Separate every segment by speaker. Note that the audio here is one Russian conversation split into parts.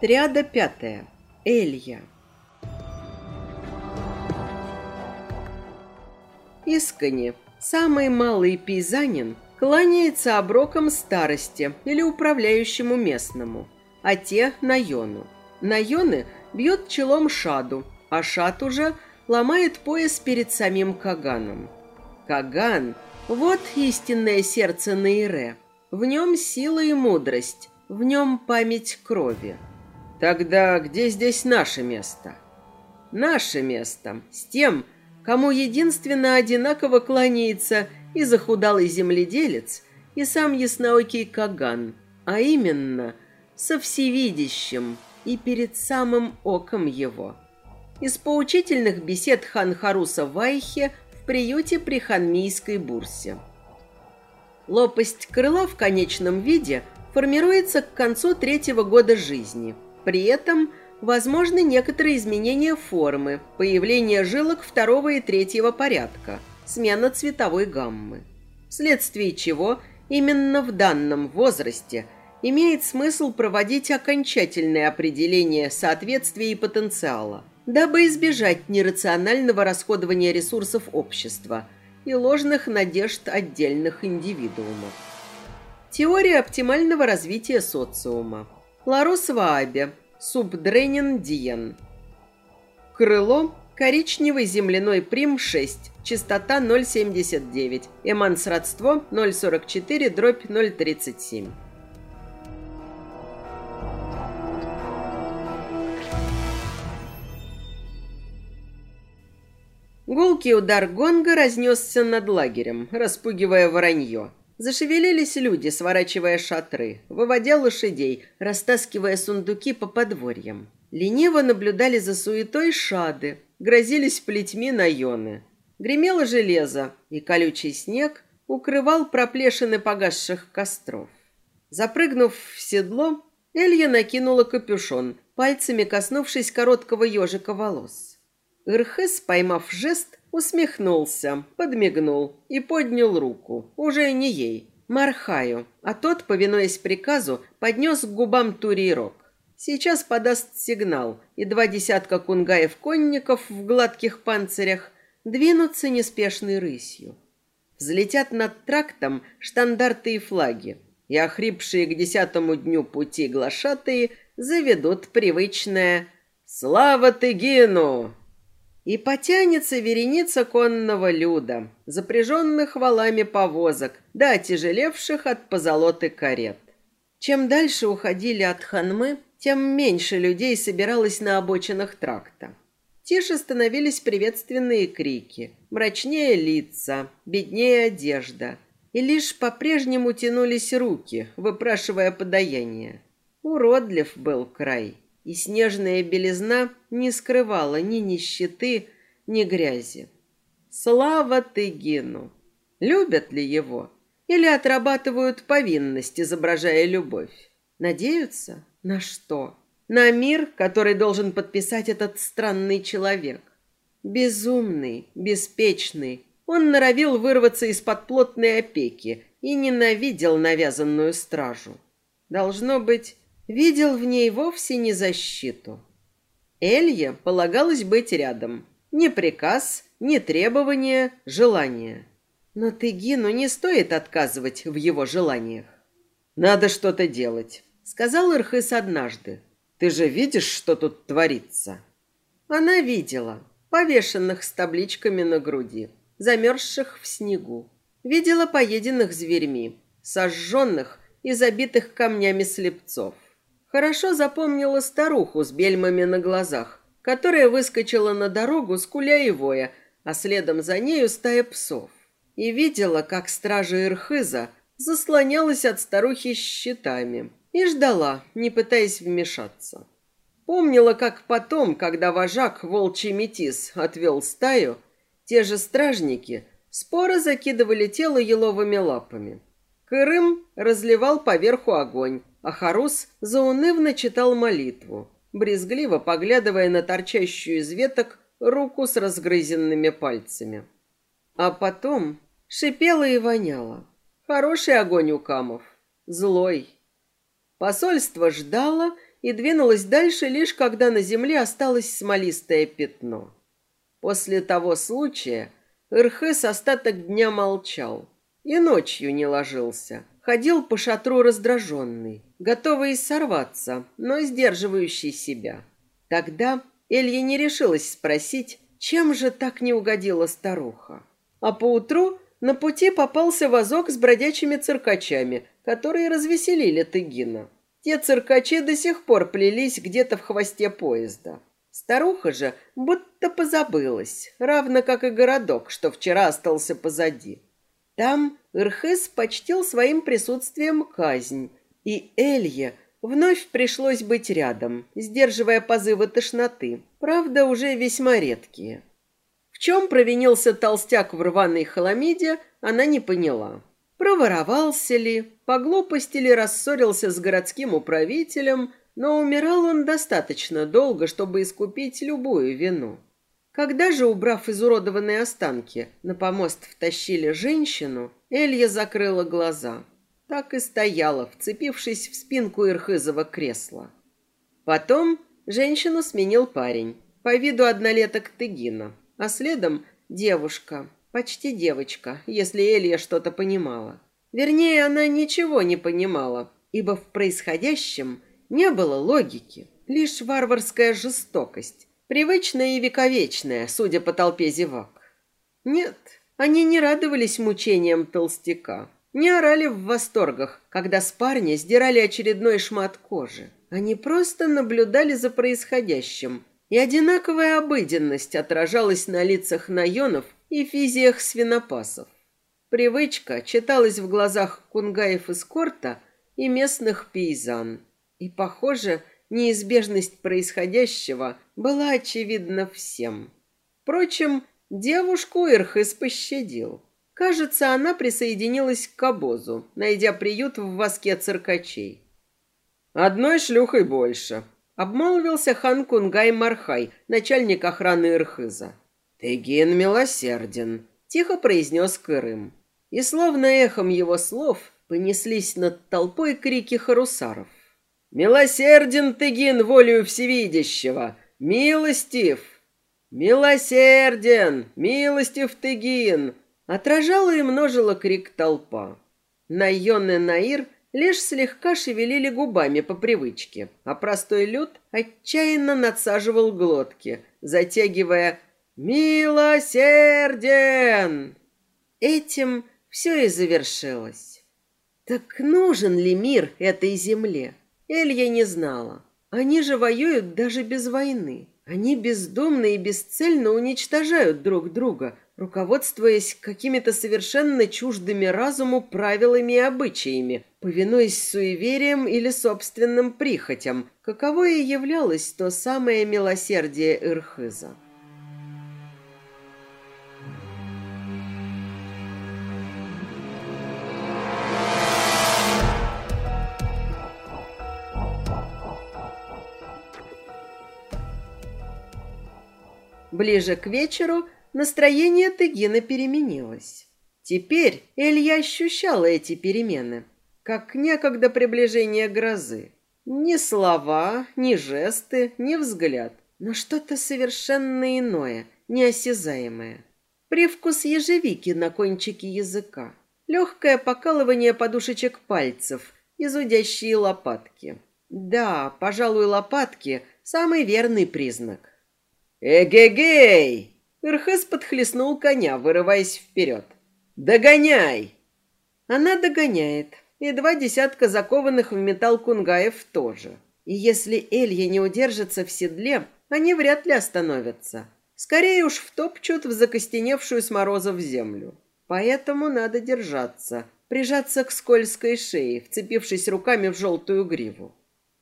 Speaker 1: Триада пятая. Элья. Искони, самый малый пейзанин, кланяется оброком старости или управляющему местному, а те – Найону. Найоны бьет челом Шаду, а Шад уже ломает пояс перед самим Каганом. Каган – вот истинное сердце Наире. В нем сила и мудрость, в нем память крови. Тогда где здесь наше место? Наше место с тем, кому единственно одинаково кланяется и захудалый земледелец, и сам ясноокий Каган, а именно со всевидящим и перед самым оком его. Из поучительных бесед хан Харуса Вайхе в приюте при ханмийской бурсе. Лопасть крыла в конечном виде формируется к концу третьего года жизни – при этом возможны некоторые изменения формы, появление жилок второго и третьего порядка, смена цветовой гаммы. Вследствие чего именно в данном возрасте имеет смысл проводить окончательное определение соответствия и потенциала, дабы избежать нерационального расходования ресурсов общества и ложных надежд отдельных индивидуумов. Теория оптимального развития социума. Ларос Ваабе, Субдренин Диен. Крыло коричневый земляной прим 6, частота 0,79, эмансродство 0,44, дробь 0,37. Гулкий удар гонга разнесся над лагерем, распугивая воронье. Зашевелились люди, сворачивая шатры, выводя лошадей, растаскивая сундуки по подворьям. Лениво наблюдали за суетой шады, грозились плетьми наёны. Гремело железо, и колючий снег укрывал проплешины погасших костров. Запрыгнув в седло, Элья накинула капюшон, пальцами коснувшись короткого ежика волос. Ирхес, поймав жест, Усмехнулся, подмигнул и поднял руку. Уже не ей, Мархаю, а тот, повинуясь приказу, поднес к губам турирок. Сейчас подаст сигнал, и два десятка кунгаев-конников в гладких панцирях двинутся неспешной рысью. Взлетят над трактом штандарты и флаги, и охрипшие к десятому дню пути глашатые заведут привычное «Слава Тыгину!» И потянется вереница конного люда, запряженных валами повозок, да отяжелевших от позолоты карет. Чем дальше уходили от Ханмы, тем меньше людей собиралось на обочинах тракта. Тише становились приветственные крики, мрачнее лица, беднее одежда. И лишь по-прежнему тянулись руки, выпрашивая подаяние. Уродлив был край и снежная белизна не скрывала ни нищеты, ни грязи. Слава Тыгину! Любят ли его? Или отрабатывают повинность, изображая любовь? Надеются? На что? На мир, который должен подписать этот странный человек. Безумный, беспечный. Он норовил вырваться из-под плотной опеки и ненавидел навязанную стражу. Должно быть, видел в ней вовсе не защиту. Элье полагалось быть рядом. Ни приказ, ни требование, желание. Но Тыгину не стоит отказывать в его желаниях. «Надо что-то делать», — сказал Ирхыс однажды. «Ты же видишь, что тут творится?» Она видела, повешенных с табличками на груди, замерзших в снегу. Видела поеденных зверьми, сожженных и забитых камнями слепцов. Хорошо запомнила старуху с бельмами на глазах, которая выскочила на дорогу, скуля и воя, а следом за нею стая псов. И видела, как стража Ирхыза заслонялась от старухи щитами и ждала, не пытаясь вмешаться. Помнила, как потом, когда вожак, волчий метис, отвел стаю, те же стражники споро закидывали тело еловыми лапами. Кырым разливал поверху огонь, а Харус заунывно читал молитву, брезгливо поглядывая на торчащую из веток руку с разгрызенными пальцами. А потом шипело и воняло. Хороший огонь у камов, злой. Посольство ждало и двинулась дальше лишь когда на земле осталось смолистое пятно. После того случая Ирхес остаток дня молчал и ночью не ложился. Ходил по шатру раздраженный, готовый сорваться, но сдерживающий себя. Тогда Элья не решилась спросить, чем же так не угодила старуха. А поутру на пути попался вазок с бродячими циркачами, которые развеселили Тыгина. Те циркачи до сих пор плелись где-то в хвосте поезда. Старуха же будто позабылась, равно как и городок, что вчера остался позади. Там Ирхес почтил своим присутствием казнь, и Элье вновь пришлось быть рядом, сдерживая позывы тошноты, правда, уже весьма редкие. В чем провинился толстяк в рваной халамиде, она не поняла. Проворовался ли, по глупости ли рассорился с городским управителем, но умирал он достаточно долго, чтобы искупить любую вину. Когда же, убрав изуродованные останки, на помост втащили женщину, Элья закрыла глаза. Так и стояла, вцепившись в спинку Ирхызова кресла. Потом женщину сменил парень, по виду однолеток Тыгина, а следом девушка, почти девочка, если Элья что-то понимала. Вернее, она ничего не понимала, ибо в происходящем не было логики, лишь варварская жестокость, привычная и вековечная, судя по толпе зевак. Нет, они не радовались мучениям толстяка, не орали в восторгах, когда с парня сдирали очередной шмат кожи. Они просто наблюдали за происходящим, и одинаковая обыденность отражалась на лицах наенов и физиях свинопасов. Привычка читалась в глазах кунгаев из корта и местных пейзан. И, похоже, неизбежность происходящего была очевидна всем. Впрочем, девушку Ирхыс пощадил. Кажется, она присоединилась к обозу, найдя приют в воске циркачей. «Одной шлюхой больше», Обмолвился хан Кунгай Мархай, начальник охраны Ирхыза. «Тегин милосерден», — тихо произнес Кырым. И словно эхом его слов понеслись над толпой крики харусаров. «Милосерден Тегин волею всевидящего! Милостив!» «Милосерден! Милостив Тегин!» Отражала и множила крик толпа. Найон и Наир — лишь слегка шевелили губами по привычке, а простой люд отчаянно надсаживал глотки, затягивая «Милосерден!». Этим все и завершилось. Так нужен ли мир этой земле? Элья не знала. Они же воюют даже без войны. Они бездумно и бесцельно уничтожают друг друга, руководствуясь какими-то совершенно чуждыми разуму правилами и обычаями, повинуясь суевериям или собственным прихотям, каково и являлось то самое милосердие Ирхыза. Ближе к вечеру настроение Тыгина переменилось. Теперь Илья ощущала эти перемены, как некогда приближение грозы. Ни слова, ни жесты, ни взгляд, но что-то совершенно иное, неосязаемое. Привкус ежевики на кончике языка, легкое покалывание подушечек пальцев и зудящие лопатки. Да, пожалуй, лопатки – самый верный признак. «Эгегей!» Ирхес подхлестнул коня, вырываясь вперед. «Догоняй!» Она догоняет, и два десятка закованных в металл кунгаев тоже. И если Элья не удержится в седле, они вряд ли остановятся. Скорее уж втопчут в закостеневшую с морозов землю. Поэтому надо держаться, прижаться к скользкой шее, вцепившись руками в желтую гриву.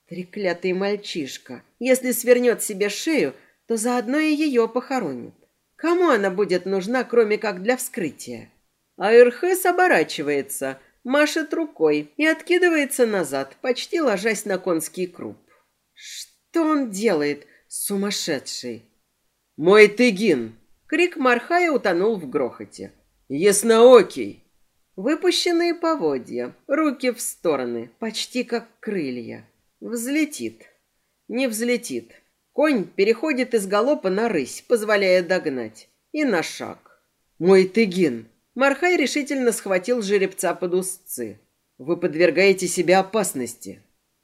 Speaker 1: Треклятый мальчишка. Если свернет себе шею, то заодно и ее похоронит. Кому она будет нужна, кроме как для вскрытия? А Ирхес оборачивается, машет рукой и откидывается назад, почти ложась на конский круп. Что он делает, сумасшедший? «Мой тыгин!» Крик Мархая утонул в грохоте. «Ясноокий!» Выпущенные поводья, руки в стороны, почти как крылья. Взлетит. Не взлетит. Конь переходит из галопа на рысь, позволяя догнать. И на шаг. Мой тыгин. Мархай решительно схватил жеребца под узцы. Вы подвергаете себя опасности.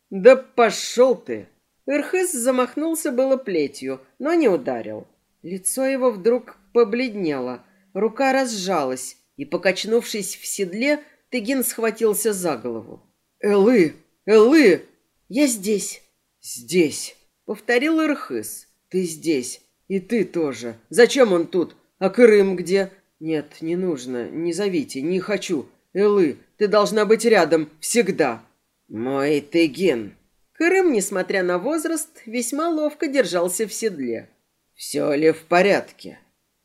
Speaker 1: Да пошел ты! Ирхыс замахнулся было плетью, но не ударил. Лицо его вдруг побледнело, рука разжалась, и, покачнувшись в седле, Тыгин схватился за голову. «Элы! Элы!» «Я здесь!» «Здесь!» — повторил Ирхыс. «Ты здесь. И ты тоже. Зачем он тут? А Крым где?» «Нет, не нужно. Не зовите. Не хочу. Элы, ты должна быть рядом. Всегда». «Мой Тыгин!» Крым, несмотря на возраст, весьма ловко держался в седле. «Все ли в порядке?»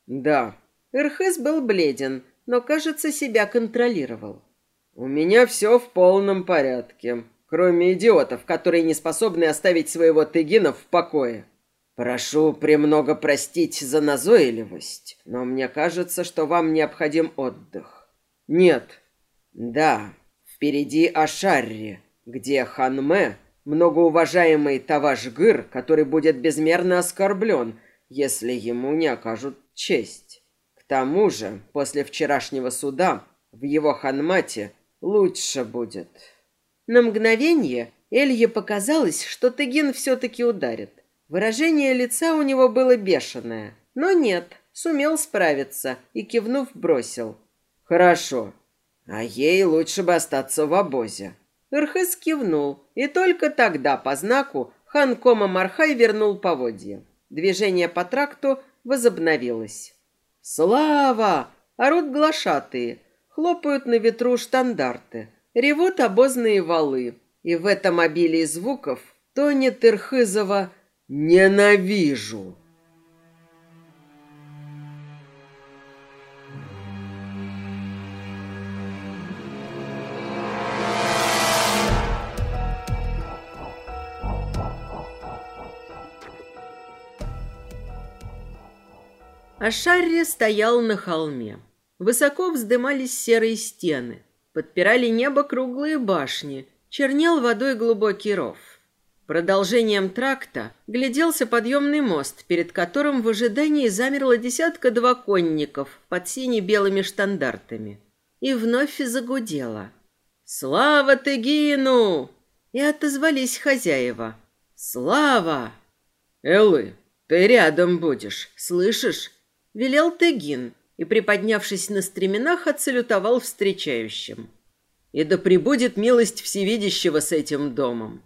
Speaker 1: «Да». Ирхыс был бледен, но, кажется, себя контролировал. «У меня все в полном порядке, кроме идиотов, которые не способны оставить своего Тыгина в покое. Прошу премного простить за назойливость, но мне кажется, что вам необходим отдых». «Нет». «Да, впереди Ашарри, где Ханме, многоуважаемый Тавашгыр, который будет безмерно оскорблен, если ему не окажут честь. К тому же, после вчерашнего суда в его ханмате лучше будет. На мгновение Элье показалось, что Тыгин все-таки ударит. Выражение лица у него было бешеное, но нет, сумел справиться и, кивнув, бросил. «Хорошо, а ей лучше бы остаться в обозе». Ирхыс кивнул, и только тогда по знаку хан Кома Мархай вернул поводья. Движение по тракту возобновилось. «Слава!» — орут глашатые, хлопают на ветру штандарты, ревут обозные валы, и в этом обилии звуков тонет Ирхызова «Ненавижу!»
Speaker 2: А Шарри стоял на холме. Высоко вздымались серые стены. Подпирали небо круглые башни. Чернел водой глубокий ров. Продолжением тракта гляделся подъемный мост, перед которым в ожидании замерло десятка-два конников под сине-белыми штандартами. И вновь загудело. «Слава Тегину!» И отозвались хозяева. «Слава!»
Speaker 1: «Эллы, ты рядом будешь, слышишь?»
Speaker 2: велел Тегин и, приподнявшись на стременах, отсалютовал встречающим.
Speaker 1: «И да пребудет милость всевидящего с этим домом!»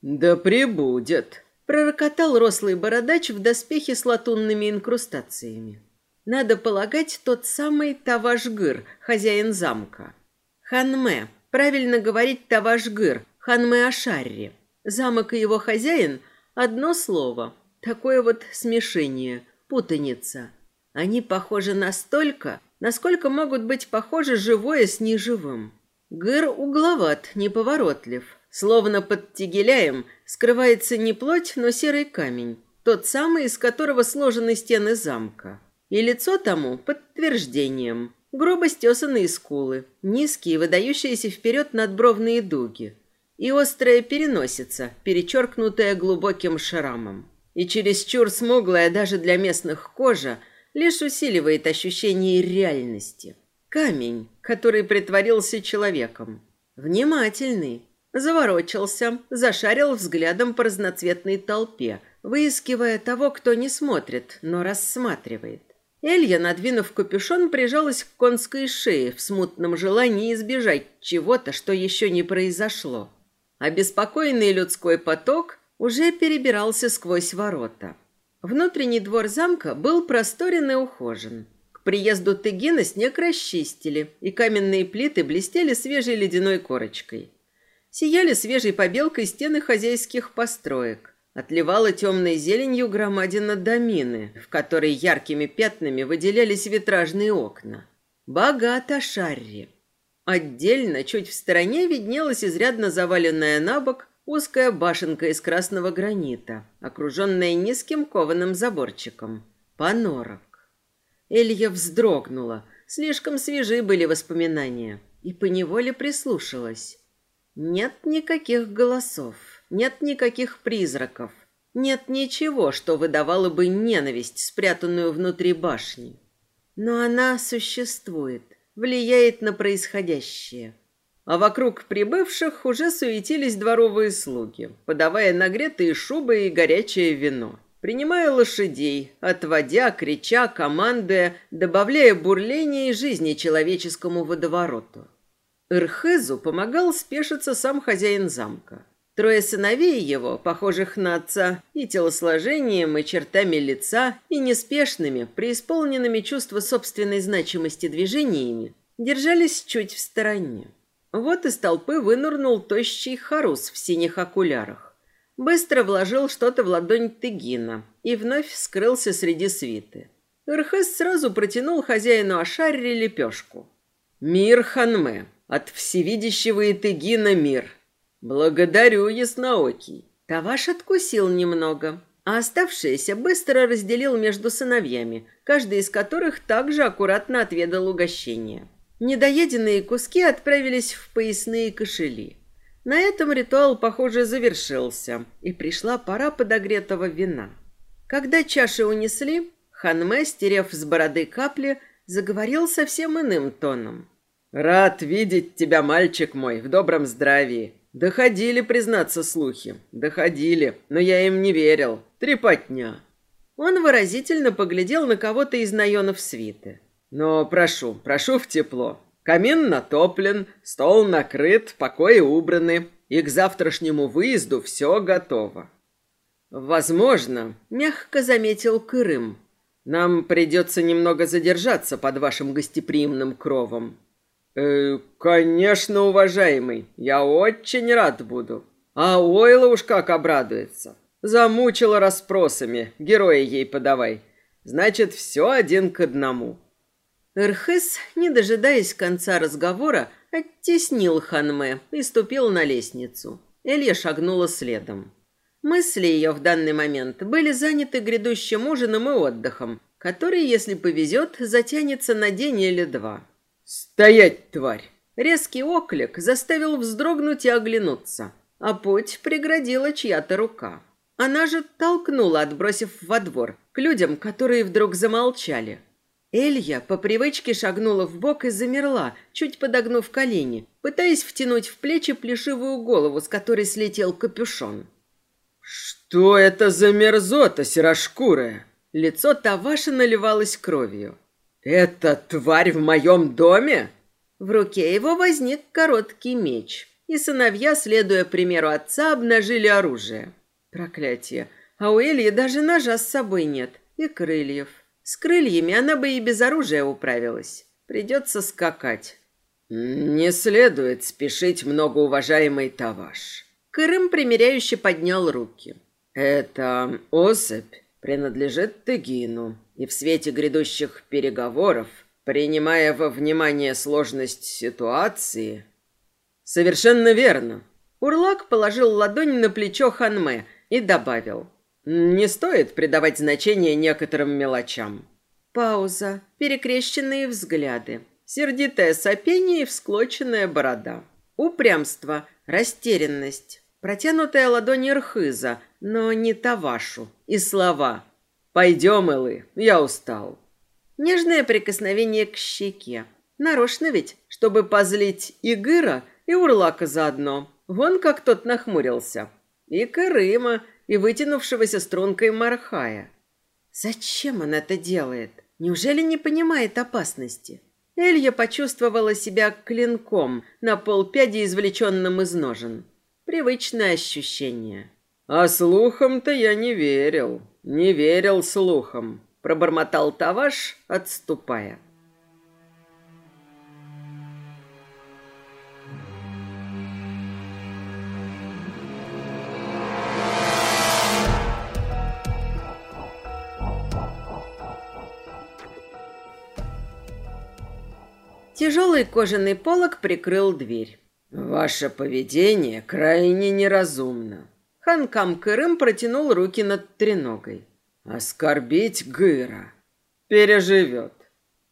Speaker 1: «Да пребудет!»
Speaker 2: — пророкотал рослый бородач в доспехе с латунными инкрустациями. Надо полагать, тот самый Тавашгыр, хозяин замка. Ханме, правильно говорить Тавашгыр, Ханме Ашарри. Замок и его хозяин — одно слово. Такое вот смешение, путаница. Они похожи настолько, насколько могут быть похожи живое с неживым. Гыр угловат, неповоротлив. Словно под тегеляем скрывается не плоть, но серый камень, тот самый, из которого сложены стены замка. И лицо тому подтверждением. Грубо стесанные скулы, низкие, выдающиеся вперед надбровные дуги. И острая переносица, перечеркнутая глубоким шрамом. И чересчур смуглая даже для местных кожа – лишь усиливает ощущение реальности. Камень, который притворился человеком. Внимательный. Заворочился, зашарил взглядом по разноцветной толпе, выискивая того, кто не смотрит, но рассматривает. Элья, надвинув капюшон, прижалась к конской шее в смутном желании избежать чего-то, что еще не произошло. Обеспокоенный людской поток уже перебирался сквозь ворота. Внутренний двор замка был просторен и ухожен. К приезду Тыгина снег расчистили, и каменные плиты блестели свежей ледяной корочкой. Сияли свежей побелкой стены хозяйских построек. Отливала темной зеленью громадина домины, в которой яркими пятнами выделялись витражные окна. Богато Шарри. Отдельно, чуть в стороне, виднелась изрядно заваленная на бок Узкая башенка из красного гранита, окруженная низким кованым заборчиком. Панорок. Элья вздрогнула. Слишком свежи были воспоминания. И поневоле прислушалась. Нет никаких голосов, нет никаких призраков. Нет ничего, что выдавало бы ненависть, спрятанную внутри башни. Но она существует, влияет на происходящее. А вокруг прибывших уже суетились дворовые слуги, подавая нагретые шубы и горячее вино принимая лошадей, отводя, крича, командуя, добавляя бурление и жизни человеческому водовороту. Ирхезу помогал спешиться сам хозяин замка. Трое сыновей его, похожих на отца и телосложением, и чертами лица, и неспешными, преисполненными чувства собственной значимости движениями, держались чуть в стороне. Вот из толпы вынырнул тощий харус в синих окулярах быстро вложил что-то в ладонь Тыгина и вновь скрылся среди свиты. Ирхес сразу протянул хозяину Ашарри лепешку. «Мир Ханме, от всевидящего Итыгина мир. Благодарю, ясноокий». Таваш откусил немного, а оставшееся быстро разделил между сыновьями, каждый из которых также аккуратно отведал угощение. Недоеденные куски отправились в поясные кошели. На этом ритуал, похоже, завершился, и пришла пора подогретого вина. Когда чаши унесли, Ханме, стерев с бороды капли, заговорил совсем иным тоном. «Рад видеть тебя, мальчик мой, в добром здравии. Доходили, признаться, слухи. Доходили, но я им не верил. Трепотня». Он выразительно поглядел на кого-то из наенов свиты. «Но прошу, прошу в тепло. Камин натоплен, стол накрыт, покои убраны, и к завтрашнему выезду все готово. Возможно, мягко заметил Кырым, нам придется немного задержаться под вашим гостеприимным кровом. Э, конечно, уважаемый, я очень рад буду. А Ойла уж как обрадуется. Замучила расспросами, героя ей подавай. Значит, все один к одному. Эрхес, не дожидаясь конца разговора, оттеснил Ханме и ступил на лестницу. Элья шагнула следом. Мысли ее в данный момент были заняты грядущим ужином и отдыхом, который, если повезет, затянется на день или два. «Стоять, тварь!» Резкий оклик заставил вздрогнуть и оглянуться, а путь преградила чья-то рука. Она же толкнула, отбросив во двор, к людям, которые вдруг замолчали – Элья по привычке шагнула в бок и замерла, чуть подогнув колени, пытаясь втянуть в плечи плешивую голову, с которой слетел капюшон. «Что это за мерзота серошкурая?» Лицо Таваши наливалось кровью. «Это тварь в моем доме?» В руке его возник короткий меч, и сыновья, следуя примеру отца, обнажили оружие. Проклятие! А у Эльи даже ножа с собой нет и крыльев. С крыльями она бы и без оружия управилась. Придется скакать. Не следует спешить, многоуважаемый Таваш. Крым примиряюще поднял руки. Эта особь принадлежит Тегину, и в свете грядущих переговоров, принимая во внимание сложность ситуации... Совершенно верно. Урлак положил ладонь на плечо Ханме и добавил. Не стоит придавать значение некоторым мелочам. Пауза, перекрещенные взгляды, сердитое сопение и всклоченная борода. Упрямство, растерянность, протянутая ладонь Ирхыза, но не Тавашу, и слова «Пойдем, Элы, я устал». Нежное прикосновение к щеке. Нарочно ведь, чтобы позлить и Гыра, и Урлака заодно. Вон как тот нахмурился. И Крыма, и вытянувшегося стрункой Мархая. Зачем он это делает? Неужели не понимает опасности? Элья почувствовала себя клинком на полпяди, извлеченным из ножен. Привычное ощущение. «А слухам-то я не верил, не верил слухам», — пробормотал Таваш, отступая. Тяжелый кожаный полог прикрыл дверь. «Ваше поведение крайне неразумно». Хан Камкырым протянул руки над треногой. «Оскорбить Гыра. Переживет».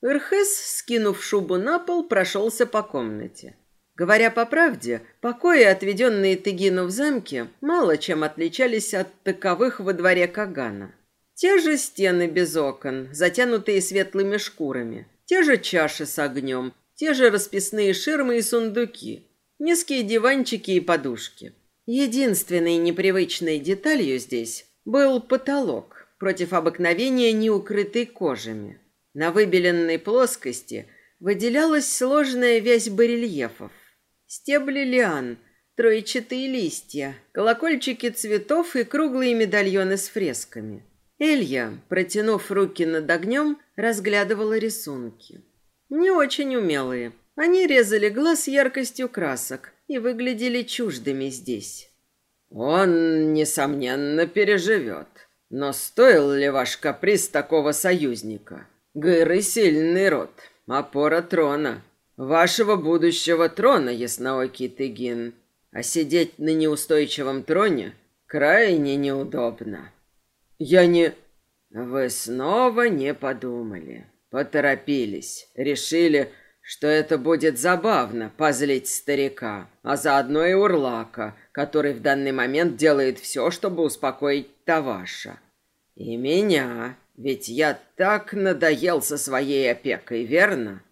Speaker 2: Ирхес, скинув шубу на пол, прошелся по комнате. Говоря по правде, покои, отведенные Тыгину в замке, мало чем отличались от таковых во дворе Кагана. Те же стены без окон, затянутые светлыми шкурами, те же чаши с огнем, те же расписные ширмы и сундуки, низкие диванчики и подушки. Единственной непривычной деталью здесь был потолок, против обыкновения не укрытый кожами. На выбеленной плоскости выделялась сложная вязь барельефов. Стебли лиан, тройчатые листья, колокольчики цветов и круглые медальоны с фресками. Элья, протянув руки над огнем, разглядывала рисунки. Не очень умелые. Они резали глаз яркостью красок и выглядели чуждыми здесь.
Speaker 1: «Он, несомненно, переживет. Но стоил ли ваш каприз такого союзника? Гыры сильный род, опора трона. Вашего будущего трона, ясноокий Тыгин. А сидеть на неустойчивом троне крайне неудобно. Я не... Вы снова не подумали. Поторопились. Решили, что это будет забавно позлить старика, а заодно и урлака, который в данный момент делает все, чтобы успокоить Таваша. И меня, ведь я так надоел со своей опекой, верно?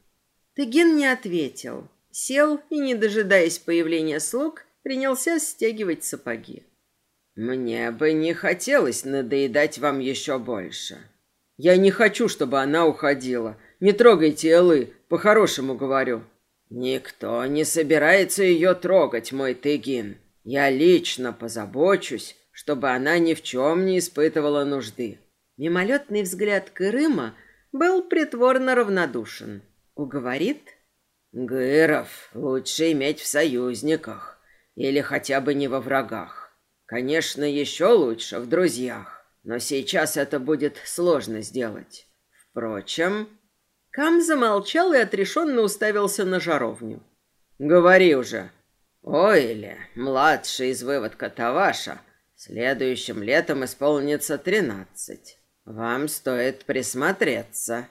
Speaker 2: Тыгин не ответил. Сел и, не дожидаясь появления слуг, принялся стягивать сапоги.
Speaker 1: «Мне бы не хотелось надоедать вам еще больше. Я не хочу, чтобы она уходила. Не трогайте Элы, по-хорошему говорю». «Никто не собирается ее трогать, мой Тыгин. Я лично позабочусь, чтобы она ни в чем не испытывала нужды».
Speaker 2: Мимолетный взгляд Кырыма был притворно равнодушен. Уговорит?
Speaker 1: Гыров лучше иметь в союзниках или хотя бы не во врагах. Конечно, еще лучше в друзьях, но сейчас это будет сложно сделать. Впрочем...
Speaker 2: Кам замолчал и отрешенно уставился на жаровню.
Speaker 1: «Говори уже. Ойля, младший из выводка Таваша, следующим летом исполнится тринадцать. Вам стоит присмотреться».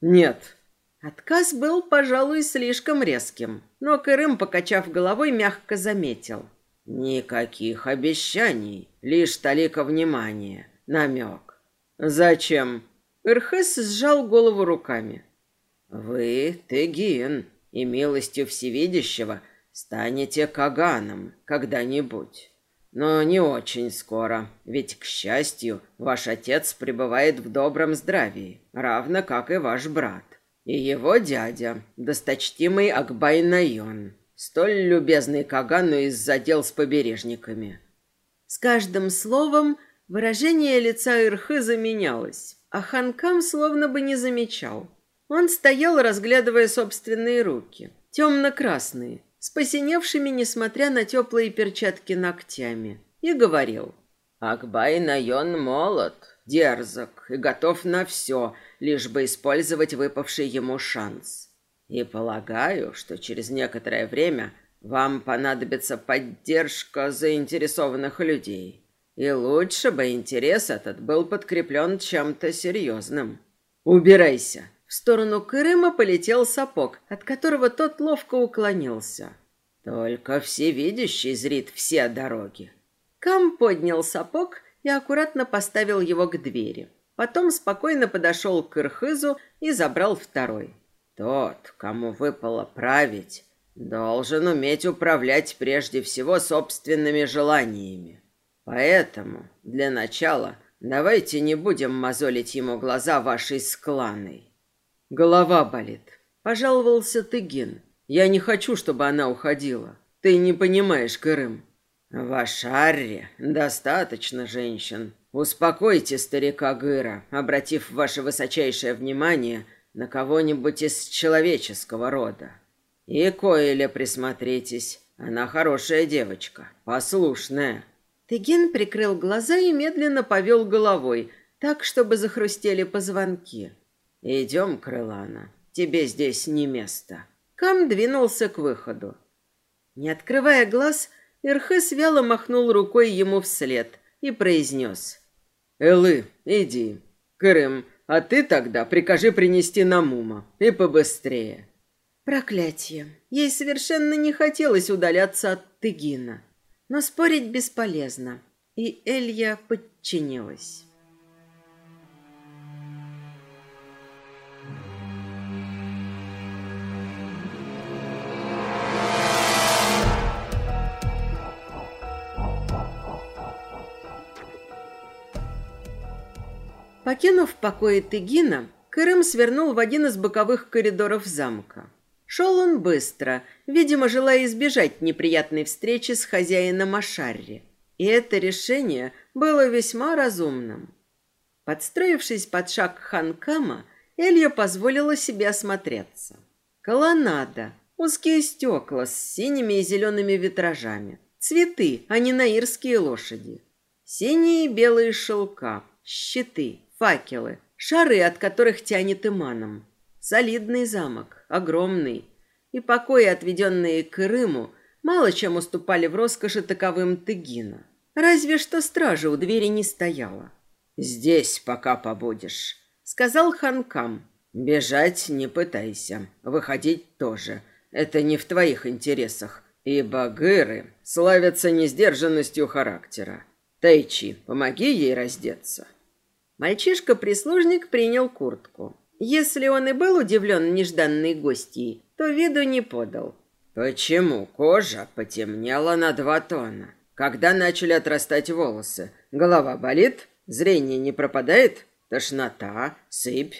Speaker 2: «Нет», Отказ был, пожалуй, слишком резким, но Кырым, покачав головой, мягко заметил.
Speaker 1: «Никаких обещаний, лишь толика внимания, намек». «Зачем?» Ирхес сжал голову руками. «Вы, Тегин, и милостью всевидящего станете Каганом когда-нибудь. Но не очень скоро, ведь, к счастью, ваш отец пребывает в добром здравии, равно как и ваш брат. И его дядя, досточтимый Акбай столь любезный Кагану из-за дел с побережниками.
Speaker 2: С каждым словом выражение лица Ирхы заменялось, а Ханкам словно бы не замечал. Он стоял, разглядывая собственные руки, темно-красные, с посиневшими, несмотря на теплые перчатки, ногтями, и говорил.
Speaker 1: «Акбай Найон молод, дерзок и готов на все, лишь бы использовать выпавший ему шанс. И полагаю, что через некоторое время вам понадобится поддержка заинтересованных людей. И лучше бы интерес этот был подкреплен чем-то серьезным. Убирайся.
Speaker 2: В сторону Крыма полетел сапог, от которого тот ловко уклонился.
Speaker 1: Только всевидящий зрит все дороги.
Speaker 2: Кам поднял сапог и аккуратно поставил его к двери. Потом спокойно подошел к Ирхызу и забрал второй.
Speaker 1: Тот, кому выпало править, должен уметь управлять прежде всего собственными желаниями. Поэтому, для начала, давайте не будем мозолить ему глаза вашей скланой.
Speaker 2: Голова болит. Пожаловался Тыгин. Я не хочу, чтобы она уходила. Ты не понимаешь, Кырым.
Speaker 1: В Ашарре достаточно женщин, Успокойте старика Гыра, обратив ваше высочайшее внимание на кого-нибудь из человеческого рода. И Коэля присмотритесь. Она хорошая девочка, послушная.
Speaker 2: Тыгин прикрыл глаза и медленно повел головой, так, чтобы захрустели позвонки.
Speaker 1: «Идем, Крылана, тебе здесь не место».
Speaker 2: Кам двинулся к выходу. Не открывая глаз, Ирхес вяло махнул рукой ему вслед и произнес
Speaker 1: Элы, иди. Крым, а ты тогда прикажи принести нам ума. И побыстрее.
Speaker 2: Проклятие. Ей совершенно не хотелось удаляться от Тыгина. Но спорить бесполезно. И Элья подчинилась. Покинув покои Тыгина, Кырым свернул в один из боковых коридоров замка. Шел он быстро, видимо, желая избежать неприятной встречи с хозяином Ашарри. И это решение было весьма разумным. Подстроившись под шаг Ханкама, Элья позволила себе осмотреться. Колоннада, узкие стекла с синими и зелеными витражами, цветы, а не наирские лошади, синие и белые шелка, щиты, факелы, шары, от которых тянет иманом. Солидный замок, огромный. И покои, отведенные Крыму, мало чем уступали в роскоши таковым Тыгина. Разве что стража у двери не стояла.
Speaker 1: «Здесь пока побудешь», — сказал Ханкам. «Бежать не пытайся, выходить тоже. Это не в твоих интересах, ибо гыры славятся несдержанностью характера. Тайчи, помоги ей раздеться».
Speaker 2: Мальчишка-прислужник принял куртку. Если он и был удивлен нежданной гостьей, то виду не подал.
Speaker 1: «Почему кожа потемнела на два тона? Когда начали отрастать волосы? Голова болит? Зрение не пропадает? Тошнота? Сыпь?»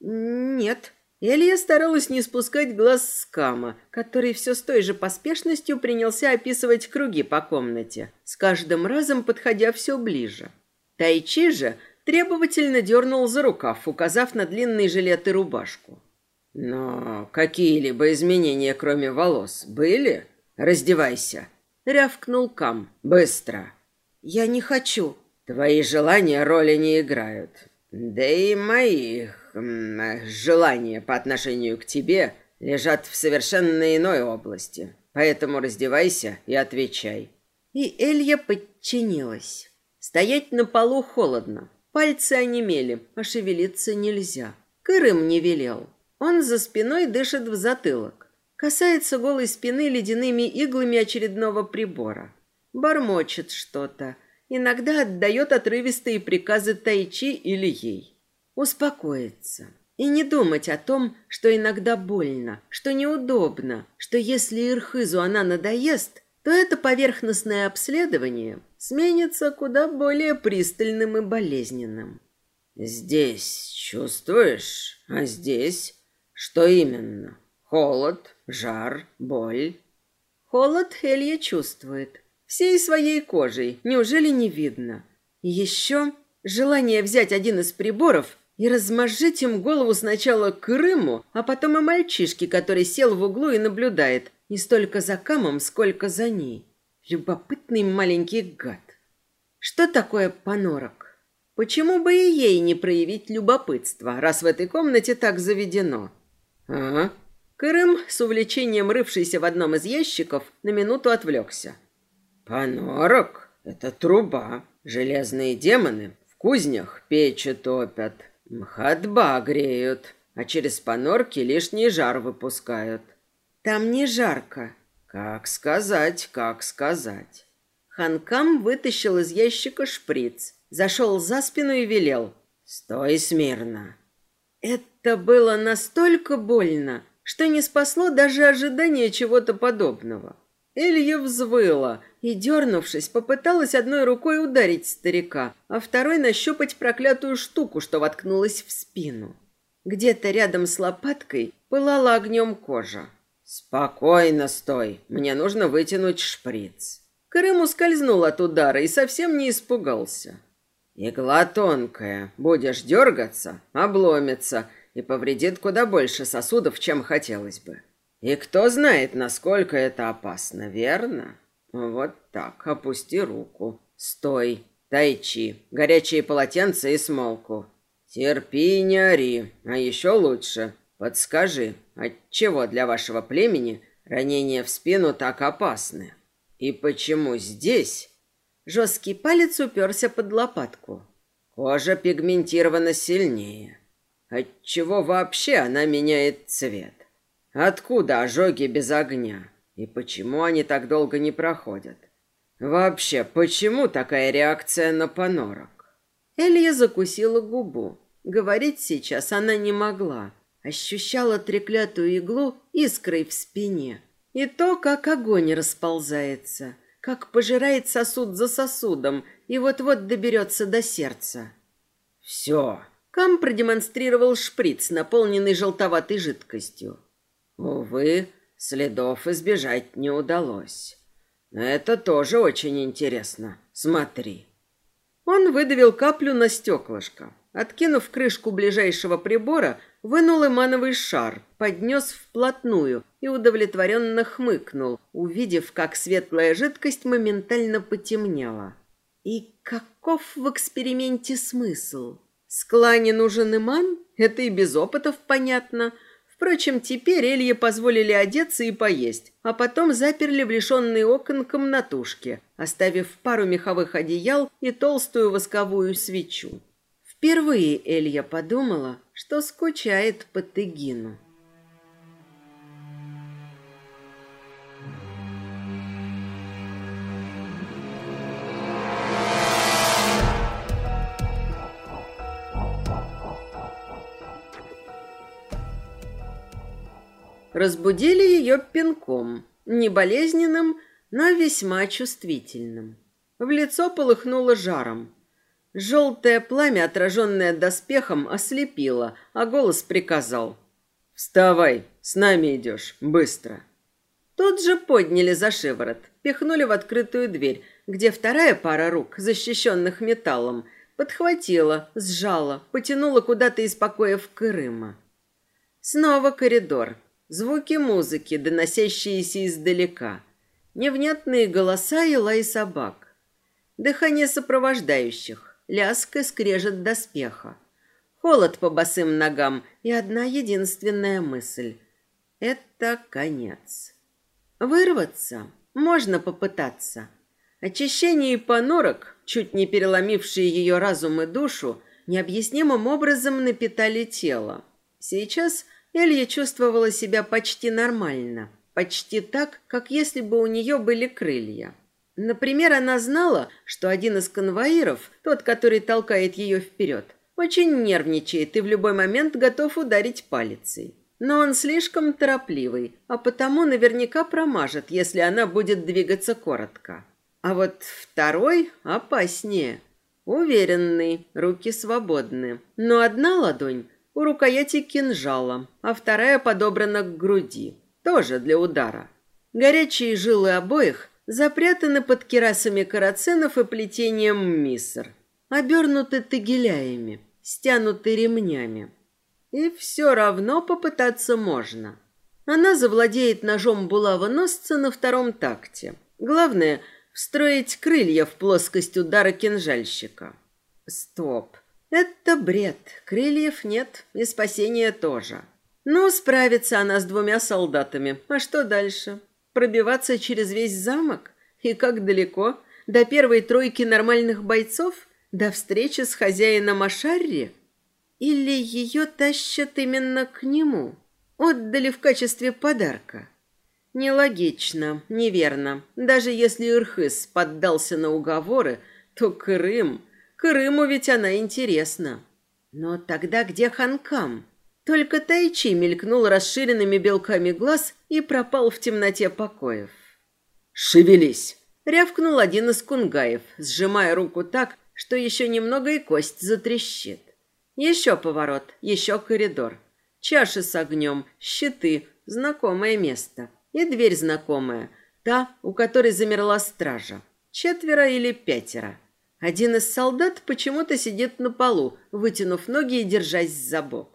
Speaker 2: «Нет». Элия старалась не спускать глаз с Кама, который все с той же поспешностью принялся описывать круги по комнате, с каждым разом подходя все ближе. Тайчи же требовательно дернул за рукав, указав на длинный жилет и рубашку.
Speaker 1: «Но какие-либо изменения, кроме волос, были? Раздевайся!» — рявкнул Кам. «Быстро!»
Speaker 2: «Я не хочу!»
Speaker 1: «Твои желания роли не играют. Да и мои желания по отношению к тебе лежат в совершенно иной области. Поэтому раздевайся и отвечай».
Speaker 2: И Элья подчинилась. Стоять на полу холодно. Пальцы онемели, пошевелиться нельзя. Кырым не велел. Он за спиной дышит в затылок. Касается голой спины ледяными иглами очередного прибора. Бормочет что-то. Иногда отдает отрывистые приказы Тайчи или ей. Успокоиться. И не думать о том, что иногда больно, что неудобно, что если Ирхызу она надоест, то это поверхностное обследование сменится куда более пристальным и болезненным.
Speaker 1: Здесь чувствуешь, а здесь что именно? Холод, жар, боль?
Speaker 2: Холод Хелья чувствует. Всей своей кожей. Неужели не видно? Еще желание взять один из приборов и размозжить им голову сначала Крыму, а потом и мальчишке, который сел в углу и наблюдает, не столько за Камом, сколько за ней. Любопытный маленький гад. Что такое понорок? Почему бы и ей не проявить любопытство, раз в этой комнате так заведено?
Speaker 1: Ага.
Speaker 2: Крым, с увлечением рывшийся в одном из ящиков, на минуту отвлекся.
Speaker 1: Понорок — это труба. Железные демоны в кузнях печи топят, мхатба греют, а через понорки лишний жар выпускают.
Speaker 2: Там не жарко.
Speaker 1: Как сказать, как сказать.
Speaker 2: Ханкам вытащил из ящика шприц, зашел за спину и велел.
Speaker 1: «Стой смирно».
Speaker 2: Это было настолько больно, что не спасло даже ожидание чего-то подобного. Элья взвыла и, дернувшись, попыталась одной рукой ударить старика, а второй нащупать проклятую штуку, что воткнулась в спину. Где-то рядом с лопаткой пылала огнем кожа.
Speaker 1: «Спокойно стой, мне нужно вытянуть шприц».
Speaker 2: Крым ускользнул от удара и совсем не испугался.
Speaker 1: «Игла тонкая, будешь дергаться, обломится и повредит куда больше сосудов, чем хотелось бы. И кто знает, насколько это опасно, верно? Вот так, опусти руку. Стой, тайчи, горячие полотенца и смолку. Терпи, не ори, а еще лучше, подскажи, Отчего для вашего племени ранения в спину так опасны? И почему здесь
Speaker 2: жесткий палец уперся под лопатку?
Speaker 1: Кожа пигментирована сильнее. Отчего вообще она меняет цвет? Откуда ожоги без огня? И почему они так долго не проходят? Вообще, почему такая реакция на понорок?
Speaker 2: Элья закусила губу. Говорить сейчас она не могла. Ощущала треклятую иглу искрой в спине. И то, как огонь расползается, как пожирает сосуд за сосудом и вот-вот доберется до сердца.
Speaker 1: «Все!»
Speaker 2: Кам продемонстрировал шприц, наполненный желтоватой жидкостью.
Speaker 1: Увы, следов избежать не удалось. Это тоже очень интересно. Смотри.
Speaker 2: Он выдавил каплю на стеклышко. Откинув крышку ближайшего прибора, вынул эмановый шар, поднес вплотную и удовлетворенно хмыкнул, увидев, как светлая жидкость моментально потемнела. И каков в эксперименте смысл? Склане нужен иман? Это и без опытов понятно – Впрочем, теперь Элье позволили одеться и поесть, а потом заперли в лишенные окон комнатушки, оставив пару меховых одеял и толстую восковую свечу. Впервые Элья подумала, что скучает по Тыгину. Разбудили ее пинком, не болезненным, но весьма чувствительным. В лицо полыхнуло жаром. Желтое пламя, отраженное доспехом, ослепило, а голос приказал.
Speaker 1: «Вставай, с нами идешь, быстро!»
Speaker 2: Тут же подняли за шиворот, пихнули в открытую дверь, где вторая пара рук, защищенных металлом, подхватила, сжала, потянула куда-то из покоев Крыма. Снова коридор, Звуки музыки, доносящиеся издалека. Невнятные голоса и лай собак. Дыхание сопровождающих. Лязг и скрежет доспеха. Холод по босым ногам и одна единственная мысль. Это конец. Вырваться можно попытаться. Очищение понорок, чуть не переломившие ее разум и душу, необъяснимым образом напитали тело. Сейчас Элья чувствовала себя почти нормально, почти так, как если бы у нее были крылья. Например, она знала, что один из конвоиров, тот, который толкает ее вперед, очень нервничает и в любой момент готов ударить палицей. Но он слишком торопливый, а потому наверняка промажет, если она будет двигаться коротко. А вот второй опаснее. Уверенный, руки свободны. Но одна ладонь у рукояти кинжала, а вторая подобрана к груди, тоже для удара. Горячие жилы обоих запрятаны под керасами карацинов и плетением миссер, обернуты тагеляями, стянуты ремнями. И все равно попытаться можно. Она завладеет ножом булавоносца на втором такте. Главное — встроить крылья в плоскость удара кинжальщика. Стоп. Это бред. Крыльев нет, и спасения тоже. Ну, справится она с двумя солдатами. А что дальше? Пробиваться через весь замок? И как далеко? До первой тройки нормальных бойцов? До встречи с хозяином Ашарри? Или ее тащат именно к нему? Отдали в качестве подарка? Нелогично, неверно. Даже если Ирхыс поддался на уговоры, то Крым Крыму ведь она интересна. Но тогда где Ханкам? Только Тайчи мелькнул расширенными белками глаз и пропал в темноте покоев.
Speaker 1: «Шевелись!»
Speaker 2: — рявкнул один из кунгаев, сжимая руку так, что еще немного и кость затрещит. Еще поворот, еще коридор. Чаши с огнем, щиты, знакомое место. И дверь знакомая, та, у которой замерла стража. Четверо или пятеро. Один из солдат почему-то сидит на полу, вытянув ноги и держась за бок.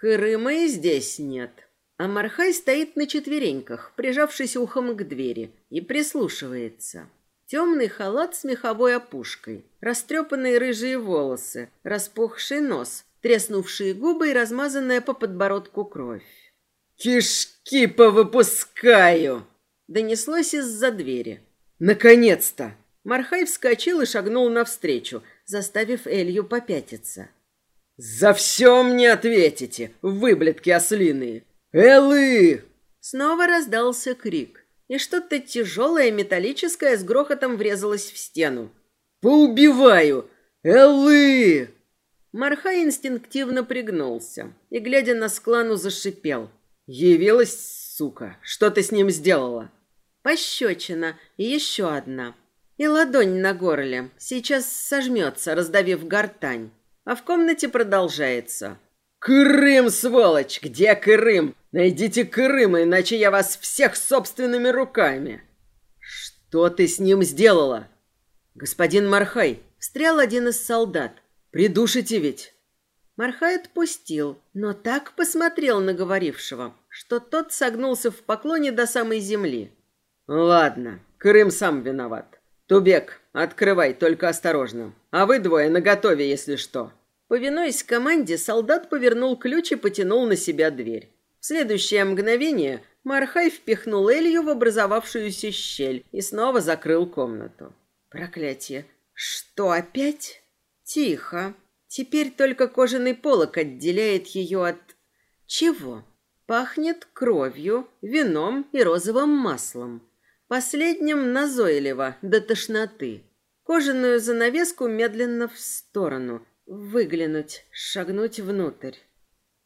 Speaker 2: Крыма и здесь нет. А Мархай стоит на четвереньках, прижавшись ухом к двери, и прислушивается. Темный халат с меховой опушкой, растрепанные рыжие волосы, распухший нос, треснувшие губы и размазанная по подбородку кровь.
Speaker 1: «Кишки повыпускаю!»
Speaker 2: Донеслось из-за двери.
Speaker 1: «Наконец-то!»
Speaker 2: Мархай вскочил и шагнул навстречу, заставив Элью попятиться.
Speaker 1: «За все мне ответите, выблетки ослиные! Элы!»
Speaker 2: Снова раздался крик, и что-то тяжелое металлическое с грохотом врезалось в стену.
Speaker 1: «Поубиваю! Эллы!»
Speaker 2: Марха инстинктивно пригнулся и, глядя на склану, зашипел.
Speaker 1: «Явилась, сука! Что ты с ним сделала?»
Speaker 2: Пощечина и еще одна. И ладонь на горле. Сейчас сожмется, раздавив гортань. А в комнате продолжается.
Speaker 1: «Крым, сволочь! Где Крым? Найдите Крым, иначе я вас всех собственными руками!» «Что ты с ним сделала?» «Господин Мархай!» Встрял один из солдат. «Придушите ведь!»
Speaker 2: Мархай отпустил, но так посмотрел на говорившего, что тот согнулся в поклоне до самой земли.
Speaker 1: «Ладно, Крым сам виноват. Тубек, открывай, только осторожно. А вы двое наготове, если что».
Speaker 2: Повинуясь команде, солдат повернул ключ и потянул на себя дверь. В следующее мгновение Мархай впихнул Элью в образовавшуюся щель и снова закрыл комнату. Проклятие! Что опять? Тихо. Теперь только кожаный полог отделяет ее от... Чего? Пахнет кровью, вином и розовым маслом. Последним назойливо, до тошноты. Кожаную занавеску медленно в сторону, Выглянуть, шагнуть внутрь.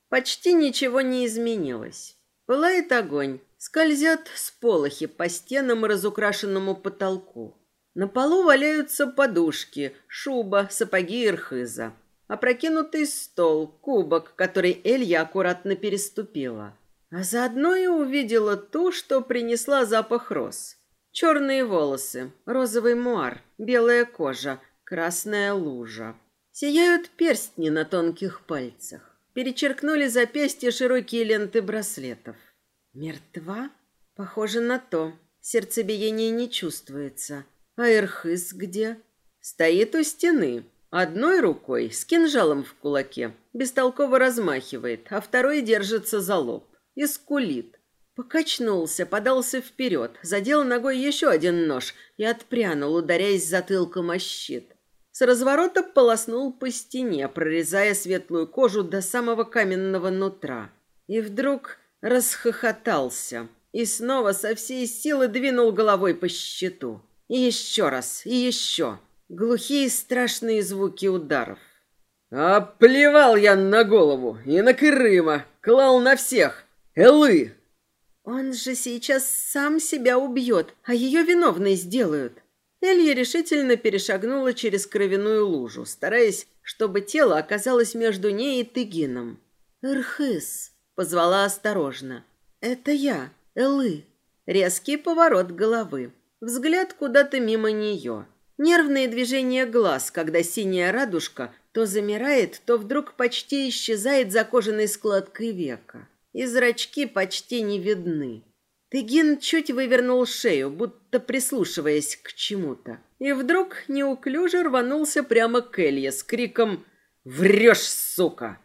Speaker 2: Почти ничего не изменилось. Пылает огонь, скользят сполохи по стенам и разукрашенному потолку. На полу валяются подушки, шуба, сапоги ирхыза. Опрокинутый стол, кубок, который Элья аккуратно переступила. А заодно и увидела ту, что принесла запах роз. Черные волосы, розовый муар, белая кожа, красная лужа. Сияют перстни на тонких пальцах. Перечеркнули запястья широкие ленты браслетов. Мертва? Похоже на то. Сердцебиение не чувствуется. А Эрхыс где? Стоит у стены. Одной рукой, с кинжалом в кулаке, бестолково размахивает, а второй держится за лоб. И скулит. Покачнулся, подался вперед, задел ногой еще один нож и отпрянул, ударяясь затылком о щит. С разворота полоснул по стене, прорезая светлую кожу до самого каменного нутра. И вдруг расхохотался и снова со всей силы двинул головой по щиту. И еще раз, и еще. Глухие страшные звуки ударов.
Speaker 1: «А я на голову и на Крыма, клал на всех. Элы!»
Speaker 2: «Он же сейчас сам себя убьет, а ее виновной сделают. Элья решительно перешагнула через кровяную лужу, стараясь, чтобы тело оказалось между ней и Тыгином. «Ирхыс!» — позвала осторожно. «Это я, Элы». Резкий поворот головы. Взгляд куда-то мимо нее. Нервные движения глаз, когда синяя радужка то замирает, то вдруг почти исчезает за кожаной складкой века. И зрачки почти не видны. Тыгин чуть вывернул шею, будто прислушиваясь к чему-то. И вдруг неуклюже рванулся прямо к Элье с криком «Врешь, сука!».